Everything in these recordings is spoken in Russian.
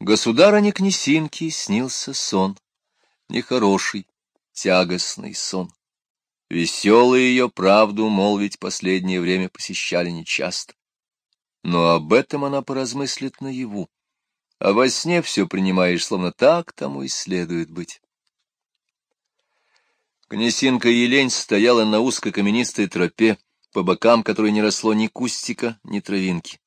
Государыне Князинке снился сон, нехороший, тягостный сон. Веселые ее правду молвить последнее время посещали нечасто. Но об этом она поразмыслит наяву, а во сне все принимаешь, словно так тому и следует быть. Князинка Елень стояла на узкой каменистой тропе, по бокам которой не росло ни кустика, ни травинки.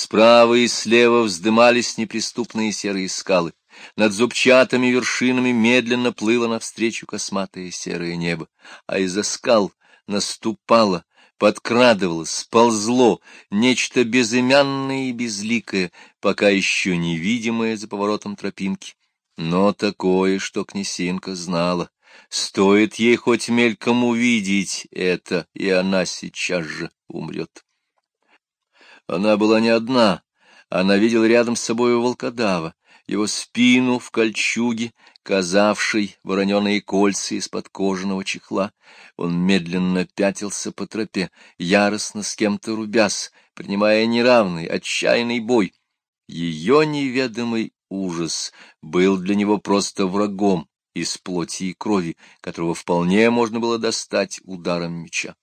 Справа и слева вздымались неприступные серые скалы. Над зубчатыми вершинами медленно плыло навстречу косматое серое небо, а из-за скал наступало, подкрадывалось, сползло нечто безымянное и безликое, пока еще невидимое за поворотом тропинки, но такое, что князинка знала. Стоит ей хоть мельком увидеть это, и она сейчас же умрет. Она была не одна. Она видела рядом с собой волкодава, его спину в кольчуге, казавшей вороненые кольца из-под кожаного чехла. Он медленно пятился по тропе, яростно с кем-то рубясь, принимая неравный, отчаянный бой. Ее неведомый ужас был для него просто врагом из плоти и крови, которого вполне можно было достать ударом меча.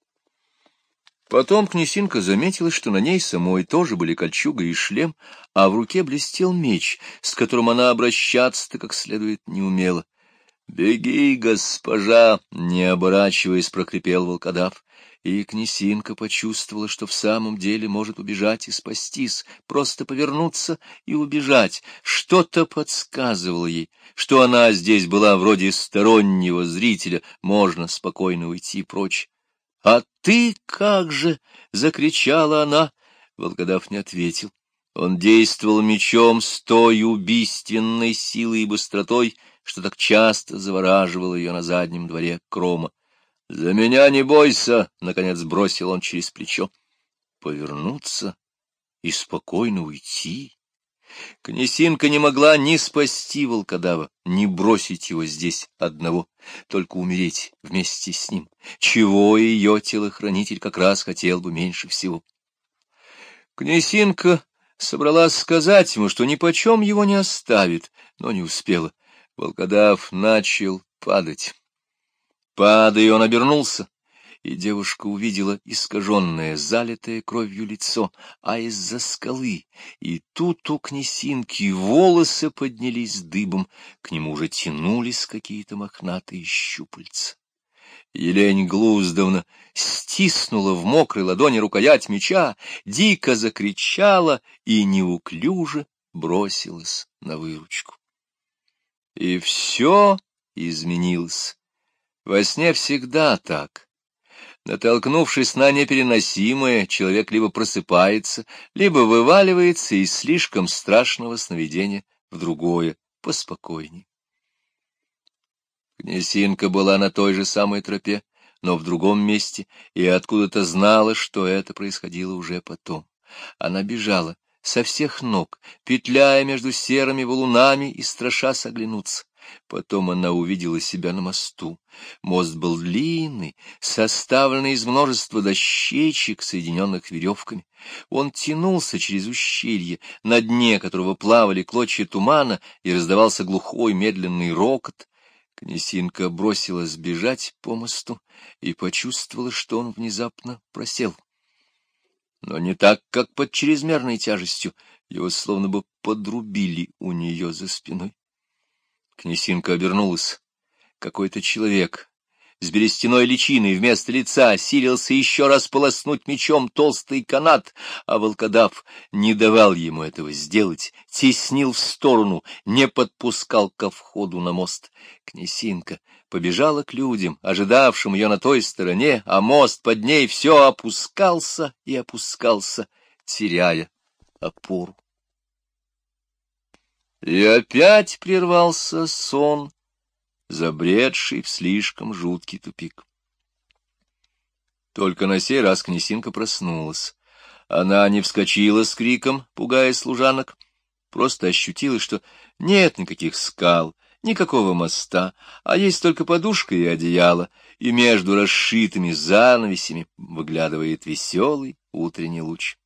Потом князинка заметила, что на ней самой тоже были кольчуга и шлем, а в руке блестел меч, с которым она обращаться-то как следует не умела. — Беги, госпожа! — не оборачиваясь, прокрепел волкодав. И князинка почувствовала, что в самом деле может убежать и спастись, просто повернуться и убежать. Что-то подсказывало ей, что она здесь была вроде стороннего зрителя, можно спокойно уйти прочь. «А ты как же!» — закричала она. Волкодав не ответил. Он действовал мечом с той убийственной силой и быстротой, что так часто завораживало ее на заднем дворе крома. «За меня не бойся!» — наконец бросил он через плечо. Повернуться и спокойно уйти. Князинка не могла ни спасти волкодава, ни бросить его здесь одного, только умереть вместе с ним, чего ее телохранитель как раз хотел бы меньше всего. Князинка собралась сказать ему, что ни почем его не оставит, но не успела. Волкодав начал падать. Падая, он обернулся и девушка увидела искаженное, залитое кровью лицо, а из-за скалы, и тут у князинки волосы поднялись дыбом, к нему уже тянулись какие-то мохнатые щупальца. Елень Глуздовна стиснула в мокрой ладони рукоять меча, дико закричала и неуклюже бросилась на выручку. И все изменилось. Во сне всегда так. Натолкнувшись на непереносимое, человек либо просыпается, либо вываливается из слишком страшного сновидения в другое, поспокойней. Князинка была на той же самой тропе, но в другом месте, и откуда-то знала, что это происходило уже потом. Она бежала со всех ног, петляя между серыми валунами и страша соглянуться. Потом она увидела себя на мосту. Мост был длинный, составленный из множества дощечек, соединенных веревками. Он тянулся через ущелье, на дне которого плавали клочья тумана, и раздавался глухой медленный рокот. Князинка бросилась бежать по мосту и почувствовала, что он внезапно просел. Но не так, как под чрезмерной тяжестью, его словно бы подрубили у нее за спиной. Князинка обернулась. Какой-то человек с берестяной личиной вместо лица силился еще раз полоснуть мечом толстый канат, а волкодав не давал ему этого сделать, теснил в сторону, не подпускал ко входу на мост. Князинка побежала к людям, ожидавшим ее на той стороне, а мост под ней все опускался и опускался, теряя опору. И опять прервался сон, забредший в слишком жуткий тупик. Только на сей раз князинка проснулась. Она не вскочила с криком, пугая служанок, просто ощутила, что нет никаких скал, никакого моста, а есть только подушка и одеяло, и между расшитыми занавесями выглядывает веселый утренний луч.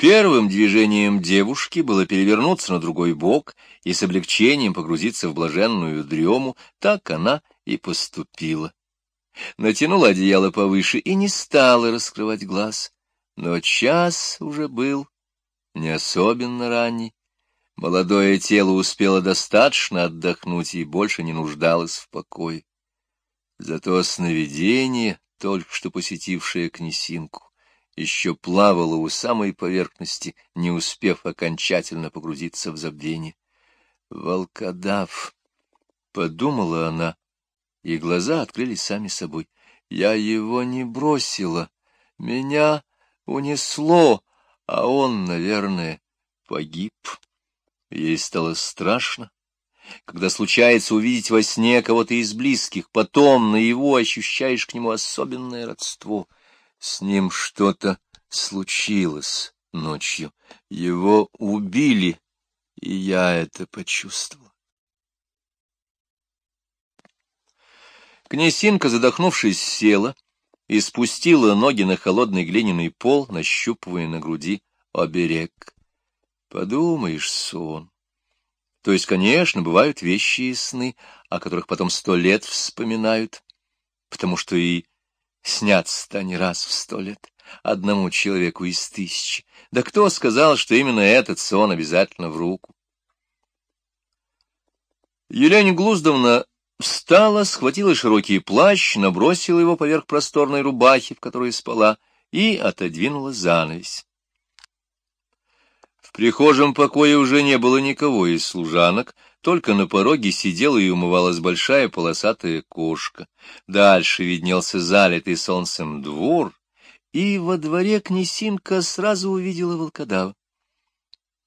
Первым движением девушки было перевернуться на другой бок и с облегчением погрузиться в блаженную дрему, так она и поступила. Натянула одеяло повыше и не стала раскрывать глаз, но час уже был не особенно ранний. Молодое тело успело достаточно отдохнуть и больше не нуждалось в покое. Зато сновидение, только что посетившее князинку, еще плавала у самой поверхности, не успев окончательно погрузиться в забвение. «Волкодав!» — подумала она, и глаза открылись сами собой. «Я его не бросила, меня унесло, а он, наверное, погиб». Ей стало страшно. Когда случается увидеть во сне кого-то из близких, потом на его ощущаешь к нему особенное родство — с ним что-то случилось ночью. Его убили, и я это почувствовал. Князинка, задохнувшись, села и спустила ноги на холодный глиняный пол, нащупывая на груди оберег. Подумаешь, сон. То есть, конечно, бывают вещи и сны, о которых потом сто лет вспоминают, потому что и Снятся-то не раз в сто лет, одному человеку из тысячи. Да кто сказал, что именно этот сон обязательно в руку? Елена Глуздовна встала, схватила широкий плащ, набросила его поверх просторной рубахи, в которой спала, и отодвинула занавесь. В прихожем покое уже не было никого из служанок, только на пороге сидела и умывалась большая полосатая кошка. Дальше виднелся залитый солнцем двор, и во дворе князинка сразу увидела волкодава.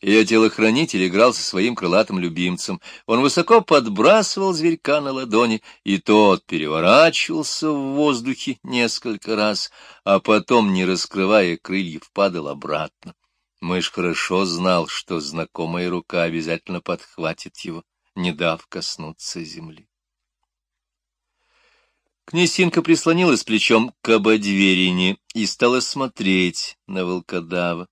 Ее телохранитель играл со своим крылатым любимцем. Он высоко подбрасывал зверька на ладони, и тот переворачивался в воздухе несколько раз, а потом, не раскрывая крыльев, падал обратно. Мышь хорошо знал, что знакомая рука обязательно подхватит его, не дав коснуться земли. Князинка прислонилась плечом к ободверине и стала смотреть на волкодава.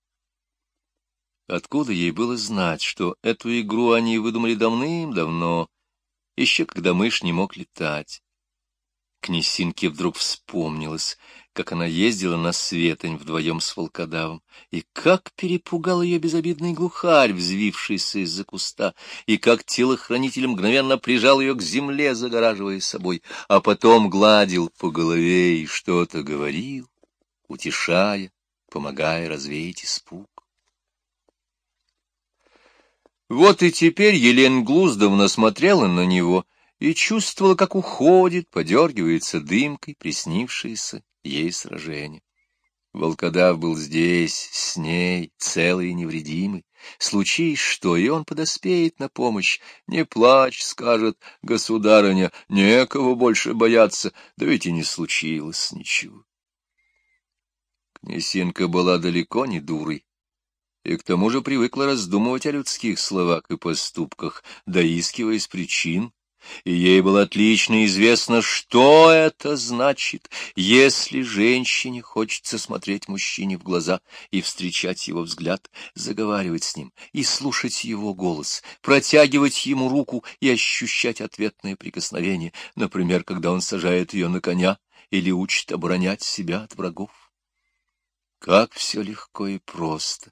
Откуда ей было знать, что эту игру они выдумали давным-давно, еще когда мышь не мог летать? Князинке вдруг вспомнилось, как она ездила на Светонь вдвоем с волкодавом, и как перепугал ее безобидный глухарь, взвившийся из-за куста, и как телохранитель мгновенно прижал ее к земле, загораживая собой, а потом гладил по голове и что-то говорил, утешая, помогая развеять испуг. Вот и теперь Елена Глуздовна смотрела на него и чувствовала, как уходит, подергивается дымкой приснившаяся ей сражение. Волкодав был здесь, с ней, целый и невредимый. Случись что, и он подоспеет на помощь. Не плачь, скажет государыня, некого больше бояться, да ведь и не случилось ничего. Князинка была далеко не дурой, и к тому же привыкла раздумывать о людских словах и поступках, доискиваясь причин, и ей было отлично известно, что это значит, если женщине хочется смотреть мужчине в глаза и встречать его взгляд, заговаривать с ним и слушать его голос, протягивать ему руку и ощущать ответное прикосновение, например, когда он сажает ее на коня или учит оборонять себя от врагов. Как все легко и просто,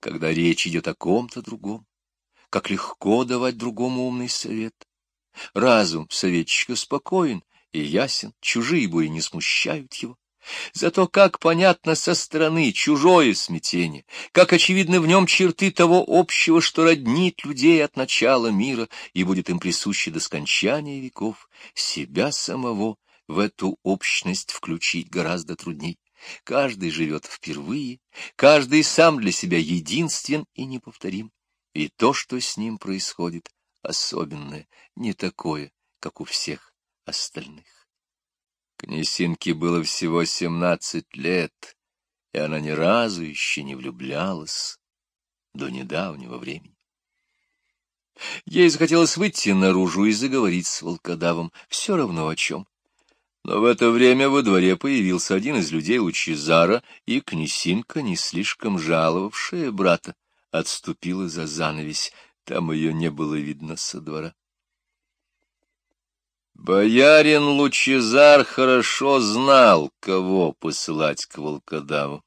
когда речь идет о ком-то другом, как легко давать другому умный совет Разум советчика спокоен и ясен, чужие бои не смущают его. Зато как понятно со стороны чужое смятение, как очевидны в нем черты того общего, что роднит людей от начала мира и будет им присуще до скончания веков, себя самого в эту общность включить гораздо трудней. Каждый живет впервые, каждый сам для себя единствен и неповторим, и то, что с ним происходит, особенное, не такое, как у всех остальных. Князинке было всего семнадцать лет, и она ни разу еще не влюблялась до недавнего времени. Ей захотелось выйти наружу и заговорить с волкодавом, все равно о чем. Но в это время во дворе появился один из людей Лучезара, и князинка, не слишком жаловавшая брата, отступила за занавесь. Там ее не было видно со двора. Боярин Лучезар хорошо знал, кого посылать к волкодаву.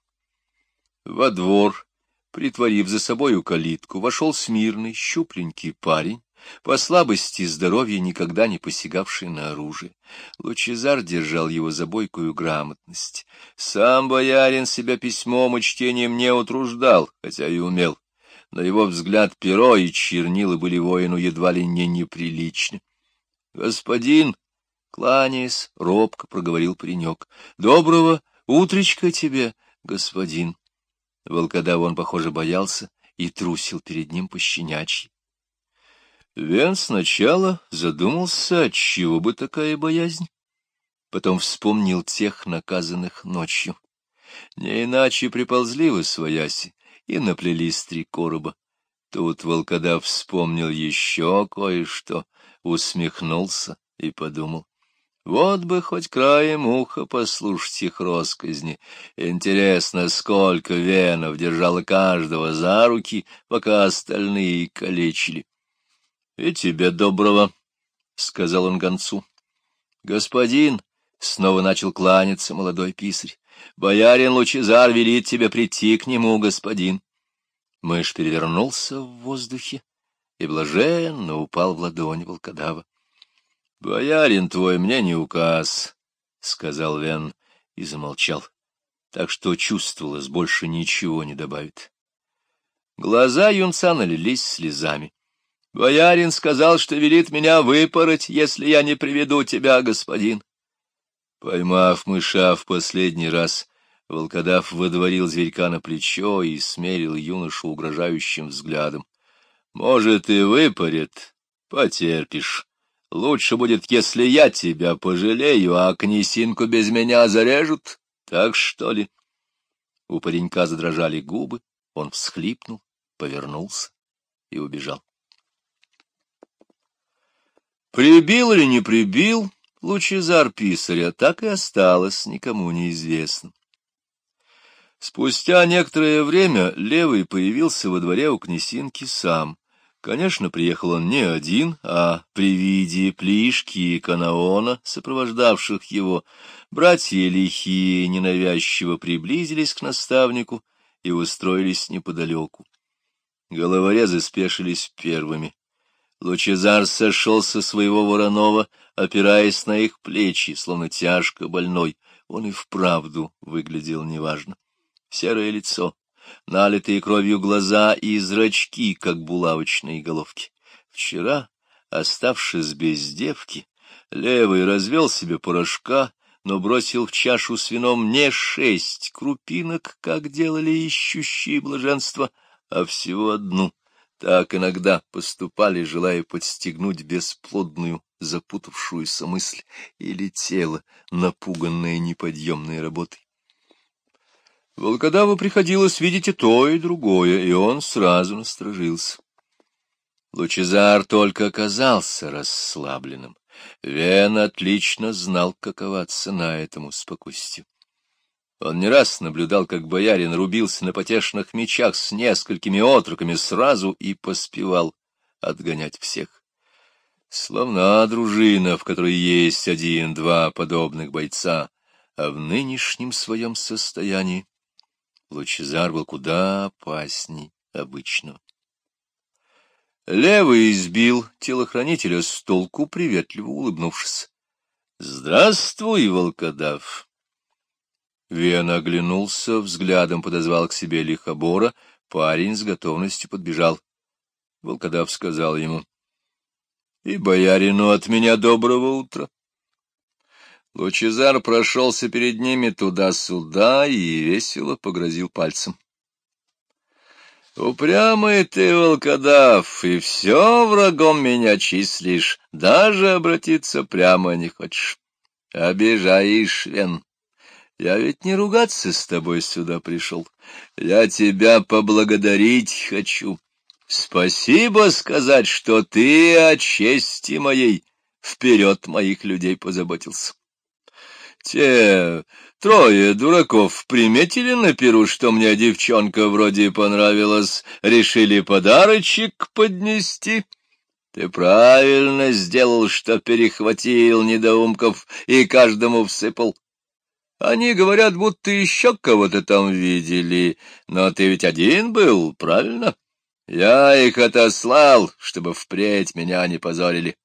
Во двор, притворив за собою калитку, вошел смирный, щупленький парень, по слабости здоровья никогда не посягавший на оружие. Лучезар держал его за бойкую грамотность. Сам боярин себя письмом и чтением не утруждал, хотя и умел. На его взгляд перо и чернила были воину едва ли не неприличны. — Господин, кланяясь, робко проговорил паренек, — доброго утречка тебе, господин. Волкодава он, похоже, боялся и трусил перед ним пощенячьи. Вен сначала задумался, отчего бы такая боязнь. Потом вспомнил тех, наказанных ночью. Не иначе приползли в освояси и наплелись три короба. Тут волкодав вспомнил еще кое-что, усмехнулся и подумал. Вот бы хоть краем уха послушать их росказни. Интересно, сколько венов держало каждого за руки, пока остальные калечили. — И тебе доброго, — сказал он гонцу. — Господин, — снова начал кланяться молодой писарь, — боярин Лучезар велит тебе прийти к нему, господин. Мышь перевернулся в воздухе и блаженно упал в ладонь волкодава. — Боярин твой мне не указ, — сказал Вен и замолчал, так что чувствовалось, больше ничего не добавит. Глаза юнца налились слезами. — Боярин сказал, что велит меня выпороть, если я не приведу тебя, господин. Поймав мыша в последний раз, волкодав выдворил зверька на плечо и смерил юношу угрожающим взглядом. — Может, и выпарит, потерпишь. Лучше будет, если я тебя пожалею, а князинку без меня зарежут. Так что ли? У паренька задрожали губы, он всхлипнул, повернулся и убежал. Прибил или не прибил, Лучезар писаря так и осталось никому неизвестно. Спустя некоторое время Левый появился во дворе у князинки сам. Конечно, приехал он не один, а при виде Плишки и Канаона, сопровождавших его, братья лихие ненавязчиво приблизились к наставнику и устроились неподалеку. Головорезы спешились первыми. Лучезар сошел со своего вороного, опираясь на их плечи, словно тяжко больной. Он и вправду выглядел неважно. Серое лицо, налитые кровью глаза и зрачки, как булавочные головки. Вчера, оставшись без девки, левый развел себе порошка, но бросил в чашу с вином не шесть крупинок, как делали ищущие блаженства, а всего одну. Так иногда поступали, желая подстегнуть бесплодную, запутавшуюся мысль или тело, напуганное неподъемной работой. Волкодаву приходилось видеть и то, и другое, и он сразу насторожился. Лучезар только оказался расслабленным. Вен отлично знал, какова цена этому спокойствию. Он не раз наблюдал, как боярин рубился на потешных мечах с несколькими отроками сразу и поспевал отгонять всех. Словно дружина, в которой есть один-два подобных бойца, а в нынешнем своем состоянии Лучезар был куда опасней обычного. Левый избил телохранителя с толку, приветливо улыбнувшись. — Здравствуй, волкодав! Вен оглянулся, взглядом подозвал к себе лихобора, парень с готовностью подбежал. Волкодав сказал ему, — И боярину от меня доброго утра. Лучезар прошелся перед ними туда-сюда и весело погрозил пальцем. Упрямый ты, волкодав, и все врагом меня числишь, даже обратиться прямо не хочешь. Обижаешь, Вен. Я ведь не ругаться с тобой сюда пришел. Я тебя поблагодарить хочу. Спасибо сказать, что ты о чести моей вперед моих людей позаботился. Те трое дураков приметили на перу, что мне девчонка вроде понравилась, решили подарочек поднести. Ты правильно сделал, что перехватил недоумков и каждому всыпал. Они говорят, будто еще кого-то там видели, но ты ведь один был, правильно? Я их отослал, чтобы впредь меня не позорили.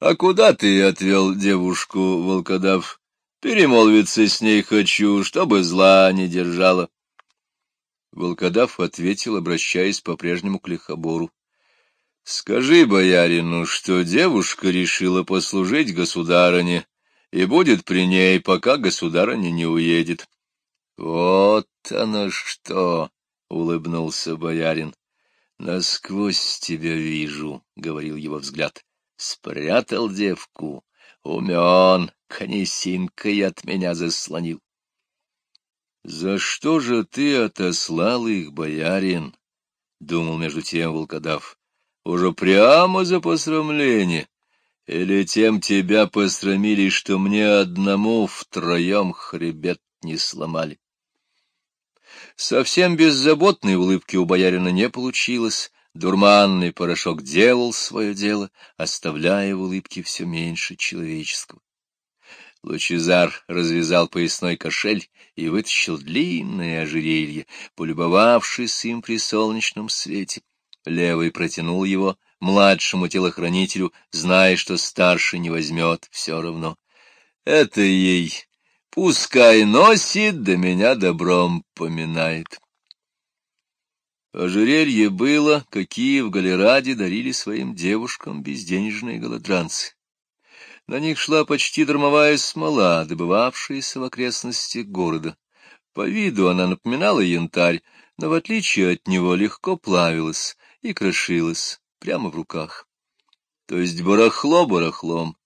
А куда ты отвел девушку, волкодав? Перемолвиться с ней хочу, чтобы зла не держала. Волкодав ответил, обращаясь по-прежнему к лихобору. — Скажи боярину, что девушка решила послужить государыне и будет при ней, пока государыня не уедет. — Вот оно что! — улыбнулся боярин. — Насквозь тебя вижу, — говорил его взгляд. — Спрятал девку, умен, конесинкой от меня заслонил. — За что же ты отослал их, боярин? — думал между тем волкодав. — Уже прямо за посрамление. Или тем тебя посрамили, что мне одному втроем хребет не сломали? Совсем беззаботной улыбки у боярина не получилось. Дурманный порошок делал свое дело, оставляя в улыбке все меньше человеческого. Лучезар развязал поясной кошель и вытащил длинное ожерелье, полюбовавшись им при солнечном свете. Левый протянул его младшему телохранителю, зная, что старший не возьмет все равно. Это ей, пускай носит, да меня добром поминает. Ожерелье было, какие в Галераде дарили своим девушкам безденежные голодранцы. На них шла почти дармовая смола, добывавшаяся в окрестностях города. По виду она напоминала янтарь, но в отличие от него легко плавилась и крошилась прямо в руках. То есть барахло барахлом,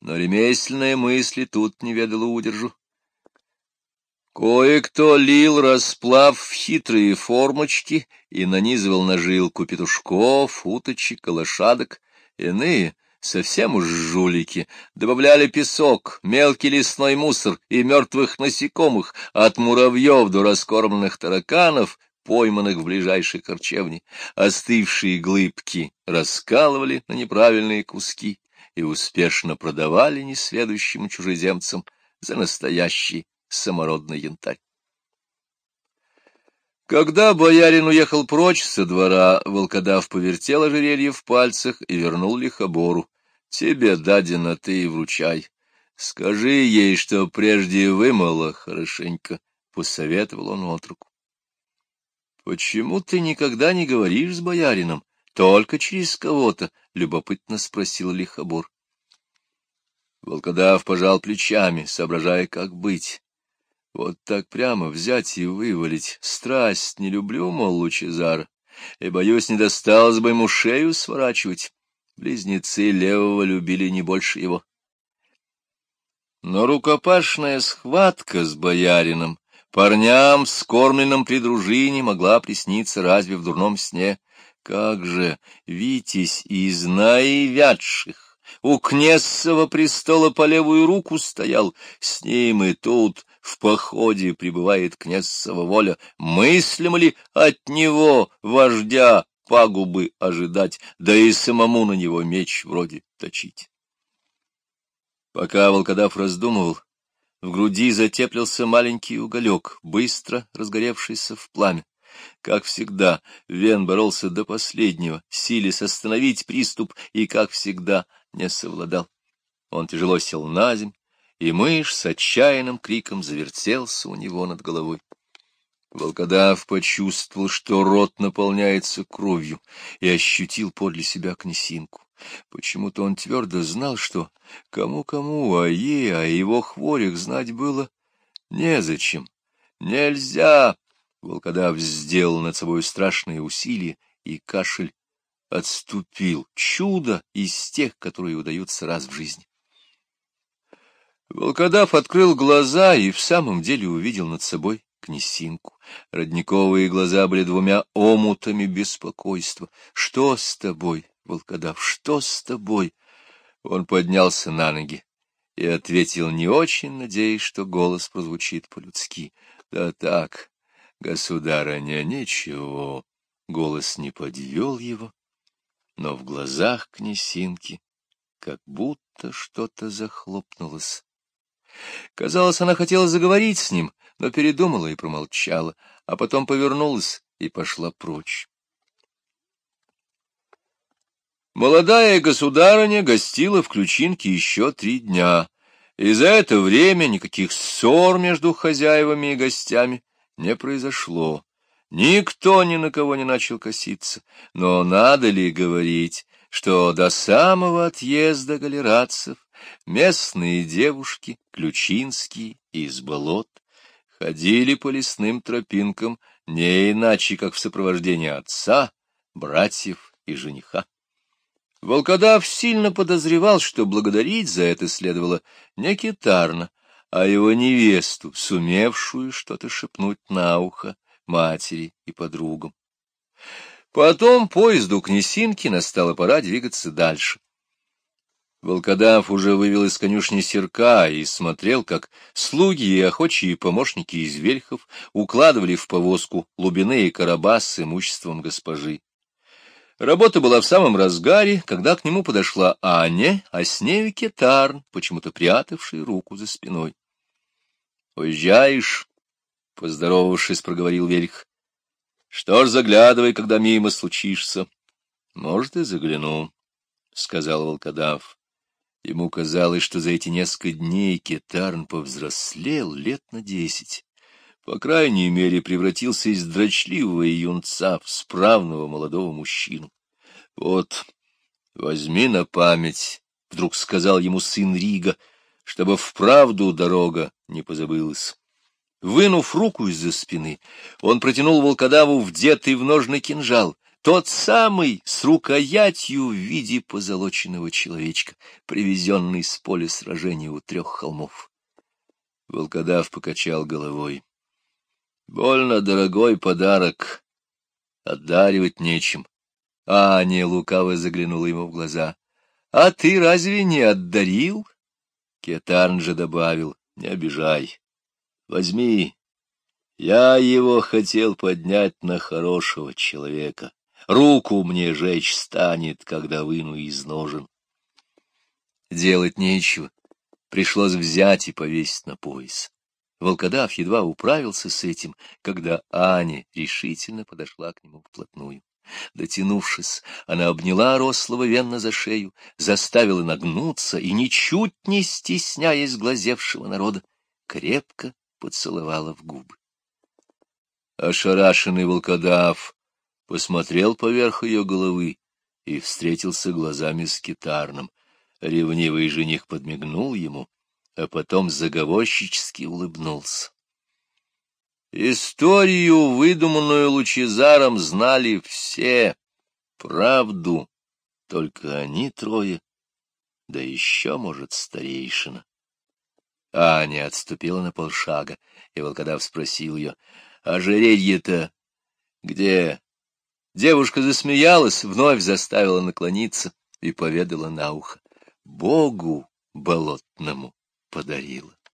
но ремесленные мысли тут не ведало удержу. Кое-кто лил расплав в хитрые формочки и нанизывал на жилку петушков, уточек, лошадок. Иные, совсем уж жулики, добавляли песок, мелкий лесной мусор и мертвых насекомых, от муравьев до раскормленных тараканов, пойманных в ближайшей корчевне, остывшие глыбки раскалывали на неправильные куски и успешно продавали несведущим чужеземцам за настоящий самородный янтарь. Когда боярин уехал прочь со двора, волкодав повертел ожерелье в пальцах и вернул лихобору. — Тебе дадено, ты и вручай. Скажи ей, что прежде вымыла хорошенько, — посоветовал он отруку. Почему ты никогда не говоришь с боярином? Только через кого-то, — любопытно спросил Лихобор. Волкодав пожал плечами, соображая, как быть. Вот так прямо взять и вывалить. Страсть не люблю, мол, Лучезар, и, боюсь, не досталось бы ему шею сворачивать. Близнецы левого любили не больше его. Но рукопашная схватка с боярином Парням, скормленным при дружине, могла присниться разве в дурном сне. Как же, Витязь из наивядших, у князцева престола по левую руку стоял, с ним и тут в походе пребывает князцева воля. Мыслим ли от него, вождя, пагубы ожидать, да и самому на него меч вроде точить? Пока волкодав раздумывал, в груди затеплился маленький уголек, быстро разгоревшийся в пламя. Как всегда, Вен боролся до последнего, силясь остановить приступ, и, как всегда, не совладал. Он тяжело сел на земь, и мышь с отчаянным криком завертелся у него над головой. Волкодав почувствовал, что рот наполняется кровью, и ощутил подле себя князинку. Почему-то он твердо знал, что кому-кому, а ей, о его хворях знать было незачем. Нельзя! Волкодав сделал над собой страшные усилия, и кашель отступил. Чудо из тех, которые удаются раз в жизни. Волкодав открыл глаза и в самом деле увидел над собой князинку. Родниковые глаза были двумя омутами беспокойства. — Что с тобой? Волкодав, что с тобой? Он поднялся на ноги и ответил, не очень надеясь, что голос прозвучит по-людски. — Да так, государыня, ничего. Голос не подвел его, но в глазах князинки как будто что-то захлопнулось. Казалось, она хотела заговорить с ним, но передумала и промолчала, а потом повернулась и пошла прочь. Молодая государыня гостила в Ключинке еще три дня, и за это время никаких ссор между хозяевами и гостями не произошло. Никто ни на кого не начал коситься, но надо ли говорить, что до самого отъезда галератцев местные девушки, ключинские из болот, ходили по лесным тропинкам не иначе, как в сопровождении отца, братьев и жениха. Волкодав сильно подозревал, что благодарить за это следовало не китарно, а его невесту, сумевшую что-то шепнуть на ухо матери и подругам. Потом поезду к Несинке настала пора двигаться дальше. Волкодав уже вывел из конюшни серка и смотрел, как слуги и охочие помощники из вельхов укладывали в повозку лубины и короба с имуществом госпожи. Работа была в самом разгаре, когда к нему подошла Аня, а с нею Кетарн, почему-то прятавший руку за спиной. — Уезжаешь? — поздоровавшись, проговорил Вельх. — Что ж, заглядывай, когда мимо случишься. — Может, и загляну, — сказал волкодав. Ему казалось, что за эти несколько дней Кетарн повзрослел лет на десять. По крайней мере, превратился из дрочливого юнца в справного молодого мужчину. — Вот, возьми на память, — вдруг сказал ему сын Рига, — чтобы вправду дорога не позабылась. Вынув руку из-за спины, он протянул волкодаву вдетый в ножный кинжал — тот самый с рукоятью в виде позолоченного человечка, привезенный с поля сражения у трех холмов. Волкодав покачал головой. Больно дорогой подарок. Отдаривать нечем. Аня лукаво заглянула ему в глаза. — А ты разве не отдарил? Кетарн же добавил. — Не обижай. Возьми. Я его хотел поднять на хорошего человека. Руку мне жечь станет, когда выну из ножен. Делать нечего. Пришлось взять и повесить на пояс. Волкодав едва управился с этим, когда Аня решительно подошла к нему вплотную. Дотянувшись, она обняла рослого Венна за шею, заставила нагнуться и, ничуть не стесняясь глазевшего народа, крепко поцеловала в губы. Ошарашенный волкодав посмотрел поверх ее головы и встретился глазами с китарным. Ревнивый жених подмигнул ему, а потом заговорщически улыбнулся. Историю, выдуманную Лучезаром, знали все. Правду только они трое, да еще, может, старейшина. Аня отступила на полшага, и волкодав спросил ее, — Ожерелье-то где? Девушка засмеялась, вновь заставила наклониться и поведала на ухо. Богу болотному подарила.